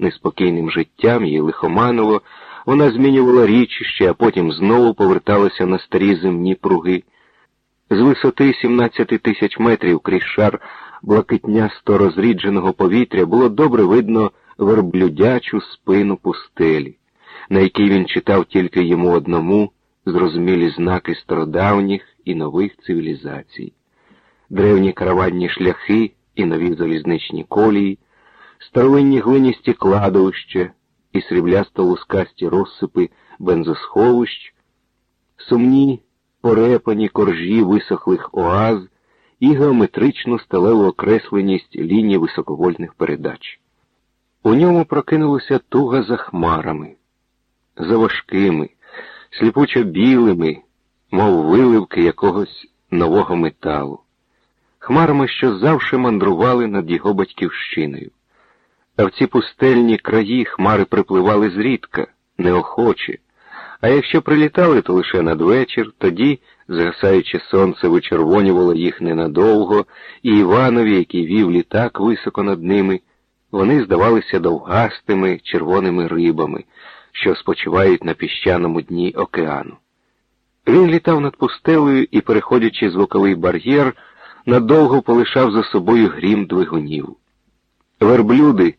неспокійним життям, її лихоманило, вона змінювала річище, а потім знову поверталася на старі земні пруги. З висоти 17 тисяч метрів крізь шар блакитнясто розрідженого повітря було добре видно верблюдячу спину пустелі, на якій він читав тільки йому одному зрозумілі знаки стародавніх і нових цивілізацій, древні караванні шляхи і нові залізничні колії, старовинні глиністі кладовища і сріблясто лускасті розсипи бензосховищ, сумні порепані коржі висохлих оаз і геометричну сталеву окресленість ліній високовольтних передач. У ньому прокинулася туга за хмарами, за важкими, сліпучо білими, мов виливки якогось нового металу, хмарами, що завше мандрували над його батьківщиною. А в ці пустельні краї хмари припливали зрідка, неохоче, а якщо прилітали, то лише надвечір, тоді, згасаючи сонце, вичервонювало їх ненадовго, і Іванові, який вів літак високо над ними, вони здавалися довгастими червоними рибами, що спочивають на піщаному дні океану. Він літав над пустелею і, переходячи звуковий бар'єр, надовго полишав за собою грім двигунів. Верблюди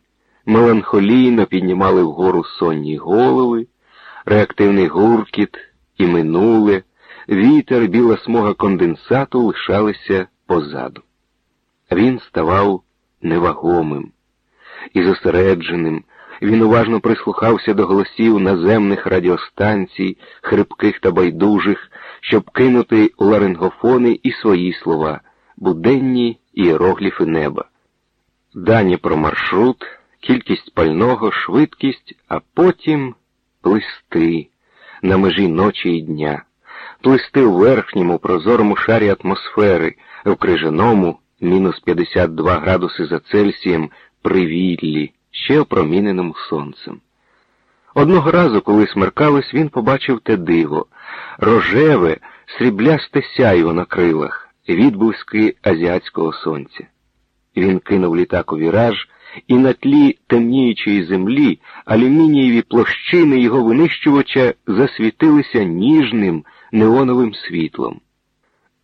меланхолійно піднімали вгору сонні голови, реактивний гуркіт і минуле, вітер, біла смуга конденсату лишалися позаду. Він ставав невагомим і зосередженим. Він уважно прислухався до голосів наземних радіостанцій, хрипких та байдужих, щоб кинути у ларингофони і свої слова, буденні іерогліфи неба. Дані про маршрут, кількість пального, швидкість, а потім плисти на межі ночі і дня, плисти у верхньому прозорому шарі атмосфери, в крижаному, мінус 52 градуси за Цельсієм, привіллі, ще опроміненому сонцем. Одного разу, коли смеркалось, він побачив те диво, рожеве, сріблясте сяйво на крилах, відблиски азіатського сонця. Він кинув літак у віраж, і на тлі темніючої землі алюмінієві площини його винищувача засвітилися ніжним неоновим світлом.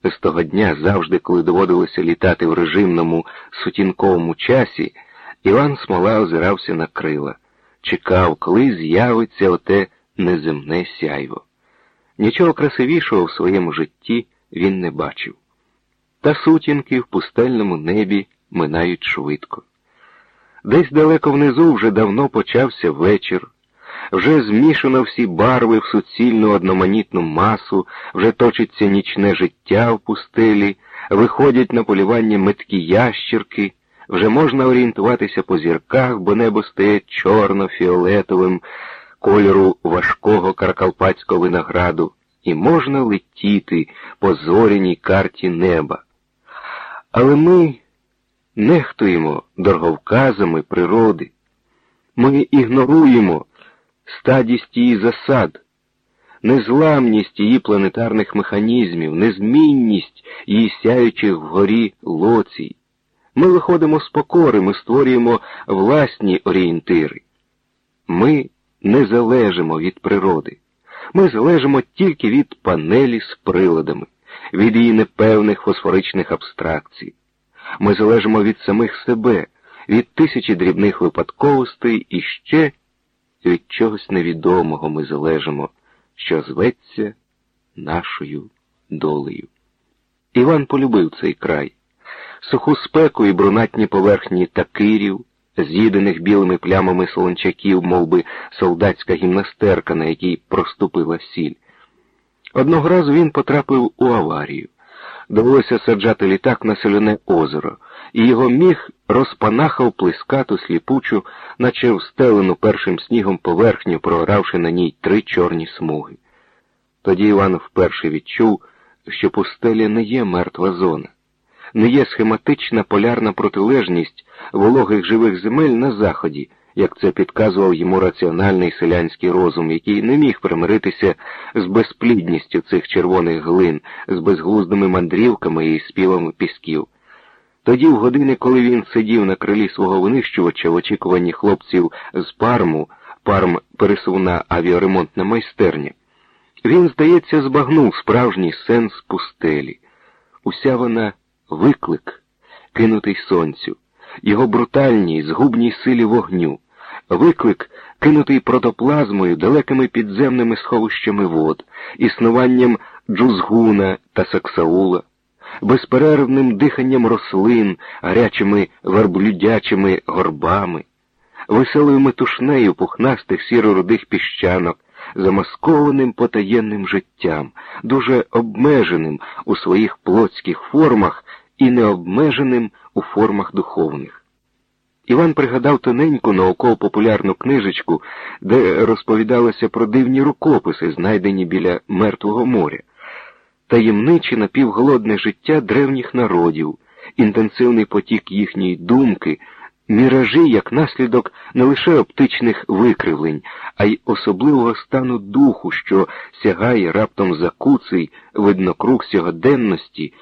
З того дня, завжди, коли доводилося літати в режимному сутінковому часі, Іван Смола озирався на крила, чекав, коли з'явиться оте неземне сяйво. Нічого красивішого в своєму житті він не бачив. Та сутінки в пустельному небі минають швидко. Десь далеко внизу вже давно почався вечір, вже змішано всі барви в суцільну одноманітну масу, вже точиться нічне життя в пустелі, виходять на полювання меткі ящірки, вже можна орієнтуватися по зірках, бо небо стає чорно-фіолетовим кольору важкого каракалпатського винограду, і можна летіти по зоряній карті неба. Але ми нехтуємо дороговказами природи. Ми ігноруємо стадість її засад, незламність її планетарних механізмів, незмінність її сяючих вгорі лоцій. Ми виходимо з покори, ми створюємо власні орієнтири. Ми не залежимо від природи. Ми залежимо тільки від панелі з приладами, від її непевних фосфоричних абстракцій. Ми залежимо від самих себе, від тисячі дрібних випадковостей і ще від чогось невідомого ми залежимо, що зветься нашою долею. Іван полюбив цей край, суху спеку і брунатні поверхні такирів, з'їдених білими плямами солончаків, мов би солдатська гімнастерка, на якій проступила сіль. Одного разу він потрапив у аварію довелося саджати літак на соляне озеро, і його міг розпанахав плескату сліпучу, наче встелену першим снігом поверхню, програвши на ній три чорні смуги. Тоді Іван вперше відчув, що пустеля не є мертва зона, не є схематична полярна протилежність вологих живих земель на заході як це підказував йому раціональний селянський розум, який не міг примиритися з безплідністю цих червоних глин, з безглуздими мандрівками і співами пісків. Тоді, в години, коли він сидів на крилі свого винищувача в очікуванні хлопців з парму, парм пересувна авіаремонтна майстерня, він, здається, збагнув справжній сенс пустелі. Уся вона виклик, кинутий сонцю, його брутальній, згубній силі вогню, виклик, кинутий протоплазмою, далекими підземними сховищами вод, існуванням джузгуна та саксаула, безперервним диханням рослин, гарячими верблюдячими горбами, веселою метушнею пухнастих сіро-рудих піщанок, замаскованим потаєнним життям, дуже обмеженим у своїх плотських формах і необмеженим у формах духовних. Іван пригадав тоненьку науково-популярну книжечку, де розповідалося про дивні рукописи, знайдені біля Мертвого моря, таємниче напівголодне життя древніх народів, інтенсивний потік їхньої думки, міражі як наслідок не лише оптичних викривлень, а й особливого стану духу, що сягає раптом за куций виднокруг сьогоденності.